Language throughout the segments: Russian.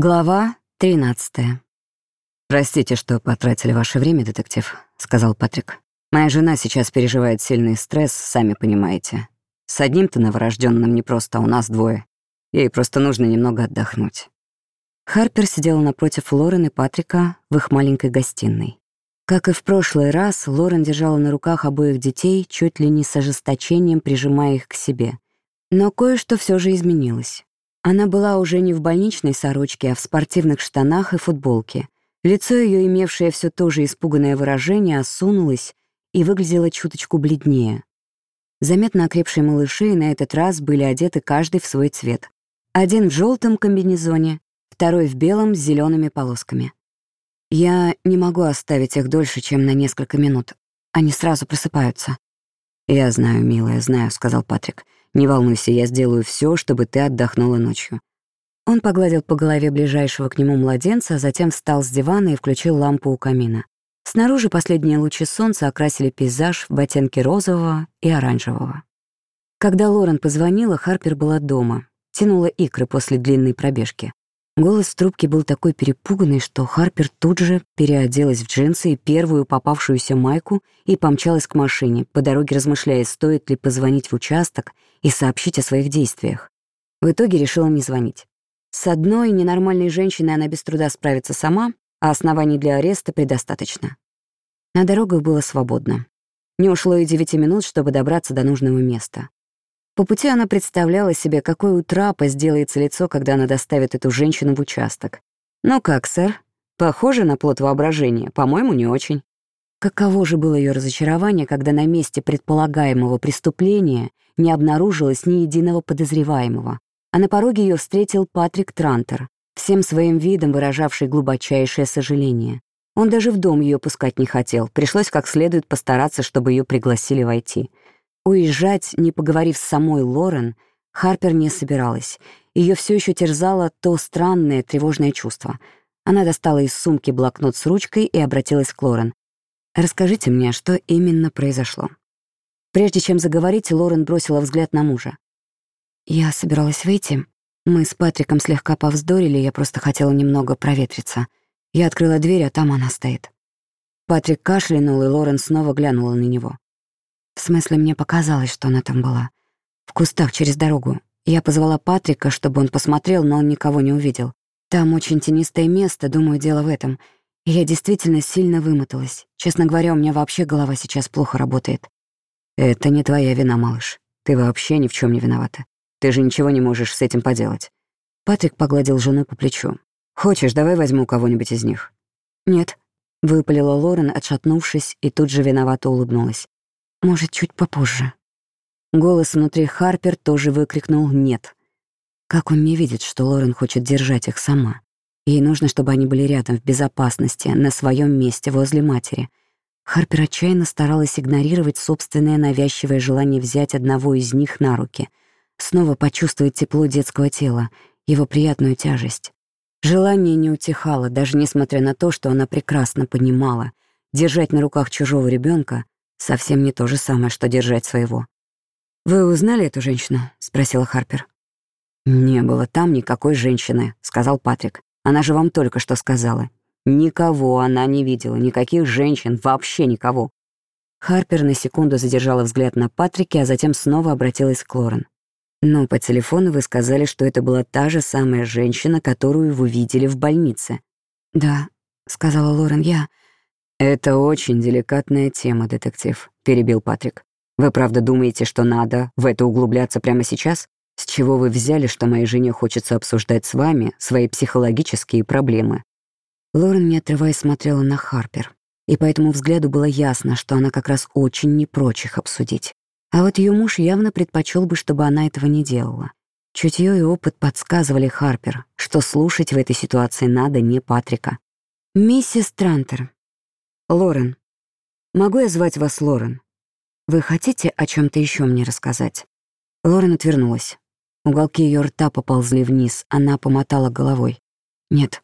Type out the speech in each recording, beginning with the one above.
Глава 13. «Простите, что потратили ваше время, детектив», — сказал Патрик. «Моя жена сейчас переживает сильный стресс, сами понимаете. С одним-то новорожденным не просто, а у нас двое. Ей просто нужно немного отдохнуть». Харпер сидела напротив Лорен и Патрика в их маленькой гостиной. Как и в прошлый раз, Лорен держала на руках обоих детей, чуть ли не с ожесточением прижимая их к себе. Но кое-что все же изменилось. Она была уже не в больничной сорочке, а в спортивных штанах и футболке. Лицо ее, имевшее все то же испуганное выражение, осунулось и выглядело чуточку бледнее. Заметно окрепшие малыши на этот раз были одеты каждый в свой цвет. Один в желтом комбинезоне, второй в белом с зелеными полосками. Я не могу оставить их дольше, чем на несколько минут. Они сразу просыпаются. «Я знаю, милая, знаю», — сказал Патрик. Не волнуйся, я сделаю все, чтобы ты отдохнула ночью». Он погладил по голове ближайшего к нему младенца, а затем встал с дивана и включил лампу у камина. Снаружи последние лучи солнца окрасили пейзаж в ботинке розового и оранжевого. Когда Лорен позвонила, Харпер была дома, тянула икры после длинной пробежки. Голос в трубке был такой перепуганный, что Харпер тут же переоделась в джинсы и первую попавшуюся майку и помчалась к машине, по дороге размышляя, стоит ли позвонить в участок и сообщить о своих действиях. В итоге решила не звонить. С одной ненормальной женщиной она без труда справится сама, а оснований для ареста предостаточно. На дорогах было свободно. Не ушло и девяти минут, чтобы добраться до нужного места. По пути она представляла себе, какое у трапа сделается лицо, когда она доставит эту женщину в участок. «Ну как, сэр? Похоже на плод воображения? По-моему, не очень». Каково же было ее разочарование, когда на месте предполагаемого преступления не обнаружилось ни единого подозреваемого, а на пороге ее встретил Патрик Трантер, всем своим видом выражавший глубочайшее сожаление. Он даже в дом ее пускать не хотел, пришлось как следует постараться, чтобы ее пригласили войти — Уезжать, не поговорив с самой Лорен, Харпер не собиралась. Ее все еще терзало то странное тревожное чувство. Она достала из сумки блокнот с ручкой и обратилась к Лорен. «Расскажите мне, что именно произошло?» Прежде чем заговорить, Лорен бросила взгляд на мужа. «Я собиралась выйти. Мы с Патриком слегка повздорили, я просто хотела немного проветриться. Я открыла дверь, а там она стоит». Патрик кашлянул, и Лорен снова глянула на него. В смысле, мне показалось, что она там была. В кустах через дорогу. Я позвала Патрика, чтобы он посмотрел, но он никого не увидел. Там очень тенистое место, думаю, дело в этом. И я действительно сильно вымоталась. Честно говоря, у меня вообще голова сейчас плохо работает. Это не твоя вина, малыш. Ты вообще ни в чем не виновата. Ты же ничего не можешь с этим поделать. Патрик погладил жену по плечу. «Хочешь, давай возьму кого-нибудь из них?» «Нет», — выпалила Лорен, отшатнувшись, и тут же виновато улыбнулась. Может, чуть попозже. Голос внутри Харпер тоже выкрикнул «нет». Как он не видит, что Лорен хочет держать их сама? Ей нужно, чтобы они были рядом, в безопасности, на своем месте, возле матери. Харпер отчаянно старалась игнорировать собственное навязчивое желание взять одного из них на руки, снова почувствовать тепло детского тела, его приятную тяжесть. Желание не утихало, даже несмотря на то, что она прекрасно понимала. Держать на руках чужого ребенка Совсем не то же самое, что держать своего. «Вы узнали эту женщину?» — спросила Харпер. «Не было там никакой женщины», — сказал Патрик. «Она же вам только что сказала. Никого она не видела, никаких женщин, вообще никого». Харпер на секунду задержала взгляд на Патрике, а затем снова обратилась к Лорен. «Но по телефону вы сказали, что это была та же самая женщина, которую вы видели в больнице». «Да», — сказала Лорен, — «я...» «Это очень деликатная тема, детектив», — перебил Патрик. «Вы правда думаете, что надо в это углубляться прямо сейчас? С чего вы взяли, что моей жене хочется обсуждать с вами свои психологические проблемы?» Лорен, не отрываясь, смотрела на Харпер, и по этому взгляду было ясно, что она как раз очень не прочь их обсудить. А вот ее муж явно предпочел бы, чтобы она этого не делала. Чутье и опыт подсказывали Харпер, что слушать в этой ситуации надо не Патрика. «Миссис Трантер, Лорен. Могу я звать вас Лорен? Вы хотите о чем то еще мне рассказать? Лорен отвернулась. Уголки ее рта поползли вниз, она помотала головой. Нет.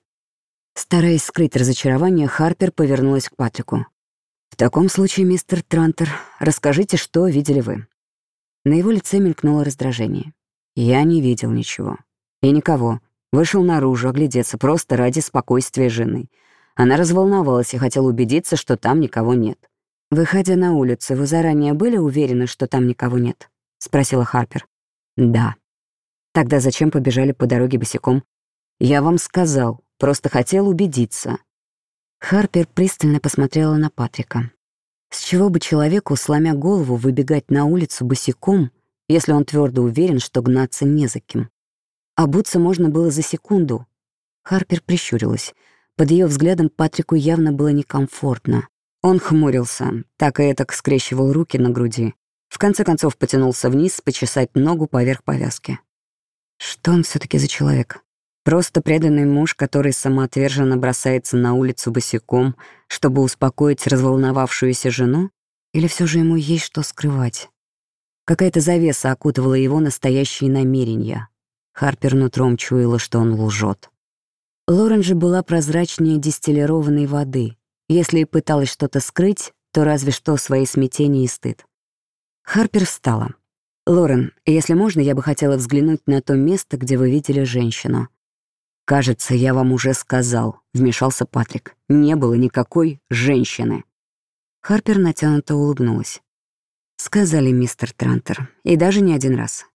Стараясь скрыть разочарование, Харпер повернулась к Патрику. «В таком случае, мистер Трантер, расскажите, что видели вы». На его лице мелькнуло раздражение. «Я не видел ничего. И никого. Вышел наружу оглядеться просто ради спокойствия жены. Она разволновалась и хотела убедиться, что там никого нет. «Выходя на улицу, вы заранее были уверены, что там никого нет?» — спросила Харпер. «Да». «Тогда зачем побежали по дороге босиком?» «Я вам сказал, просто хотел убедиться». Харпер пристально посмотрела на Патрика. С чего бы человеку, сломя голову, выбегать на улицу босиком, если он твердо уверен, что гнаться не за кем? Обуться можно было за секунду. Харпер прищурилась. Под ее взглядом Патрику явно было некомфортно. Он хмурился, так и этак скрещивал руки на груди. В конце концов потянулся вниз почесать ногу поверх повязки. Что он все таки за человек? Просто преданный муж, который самоотверженно бросается на улицу босиком, чтобы успокоить разволновавшуюся жену? Или все же ему есть что скрывать? Какая-то завеса окутывала его настоящие намерения. Харпер нутром чуяла, что он лжет. Лорен же была прозрачнее дистиллированной воды. Если и пыталась что-то скрыть, то разве что свои смятения и стыд. Харпер встала. «Лорен, если можно, я бы хотела взглянуть на то место, где вы видели женщину. «Кажется, я вам уже сказал», — вмешался Патрик. «Не было никакой женщины». Харпер натянуто улыбнулась. «Сказали, мистер Трантер, и даже не один раз.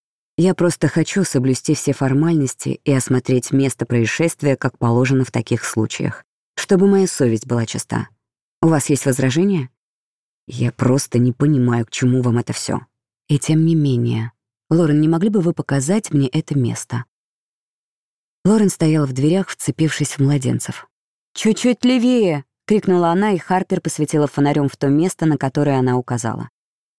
Я просто хочу соблюсти все формальности и осмотреть место происшествия, как положено в таких случаях, чтобы моя совесть была чиста. У вас есть возражения?» «Я просто не понимаю, к чему вам это все. И тем не менее, Лорен, не могли бы вы показать мне это место?» Лорен стояла в дверях, вцепившись в младенцев. «Чуть-чуть левее!» — крикнула она, и Харпер посветила фонарем в то место, на которое она указала.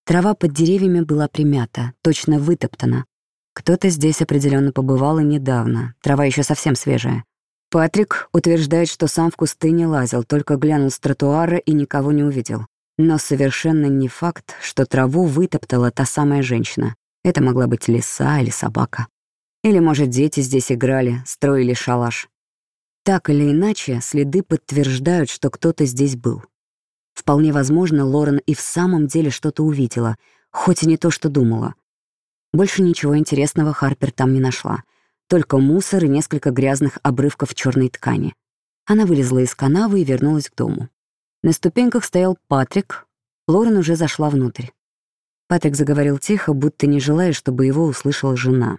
Трава под деревьями была примята, точно вытоптана. Кто-то здесь определенно побывал и недавно, трава еще совсем свежая. Патрик утверждает, что сам в кусты не лазил, только глянул с тротуара и никого не увидел. Но совершенно не факт, что траву вытоптала та самая женщина. Это могла быть лиса или собака. Или, может, дети здесь играли, строили шалаш. Так или иначе, следы подтверждают, что кто-то здесь был. Вполне возможно, Лорен и в самом деле что-то увидела, хоть и не то, что думала. Больше ничего интересного Харпер там не нашла. Только мусор и несколько грязных обрывков черной ткани. Она вылезла из канавы и вернулась к дому. На ступеньках стоял Патрик. Лорен уже зашла внутрь. Патрик заговорил тихо, будто не желая, чтобы его услышала жена.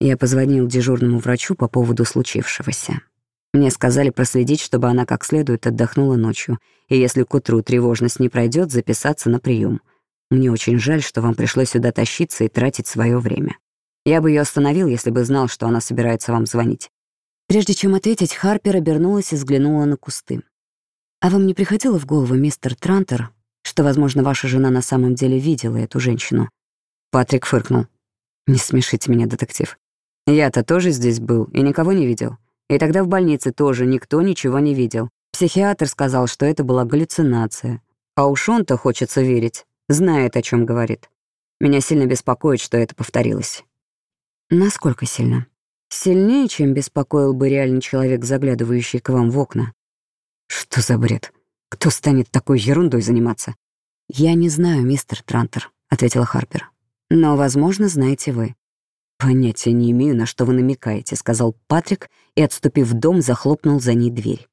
Я позвонил дежурному врачу по поводу случившегося. Мне сказали проследить, чтобы она как следует отдохнула ночью, и если к утру тревожность не пройдет, записаться на прием. Мне очень жаль, что вам пришлось сюда тащиться и тратить свое время. Я бы ее остановил, если бы знал, что она собирается вам звонить. Прежде чем ответить, Харпер обернулась и взглянула на кусты. «А вам не приходило в голову, мистер Трантер, что, возможно, ваша жена на самом деле видела эту женщину?» Патрик фыркнул. «Не смешите меня, детектив. Я-то тоже здесь был и никого не видел. И тогда в больнице тоже никто ничего не видел. Психиатр сказал, что это была галлюцинация. А уж он-то хочется верить, знает, о чем говорит. Меня сильно беспокоит, что это повторилось. Насколько сильно? Сильнее, чем беспокоил бы реальный человек, заглядывающий к вам в окна. Что за бред? Кто станет такой ерундой заниматься? Я не знаю, мистер Трантер, ответила Харпер. Но, возможно, знаете вы. «Понятия не имею, на что вы намекаете», — сказал Патрик и, отступив в дом, захлопнул за ней дверь.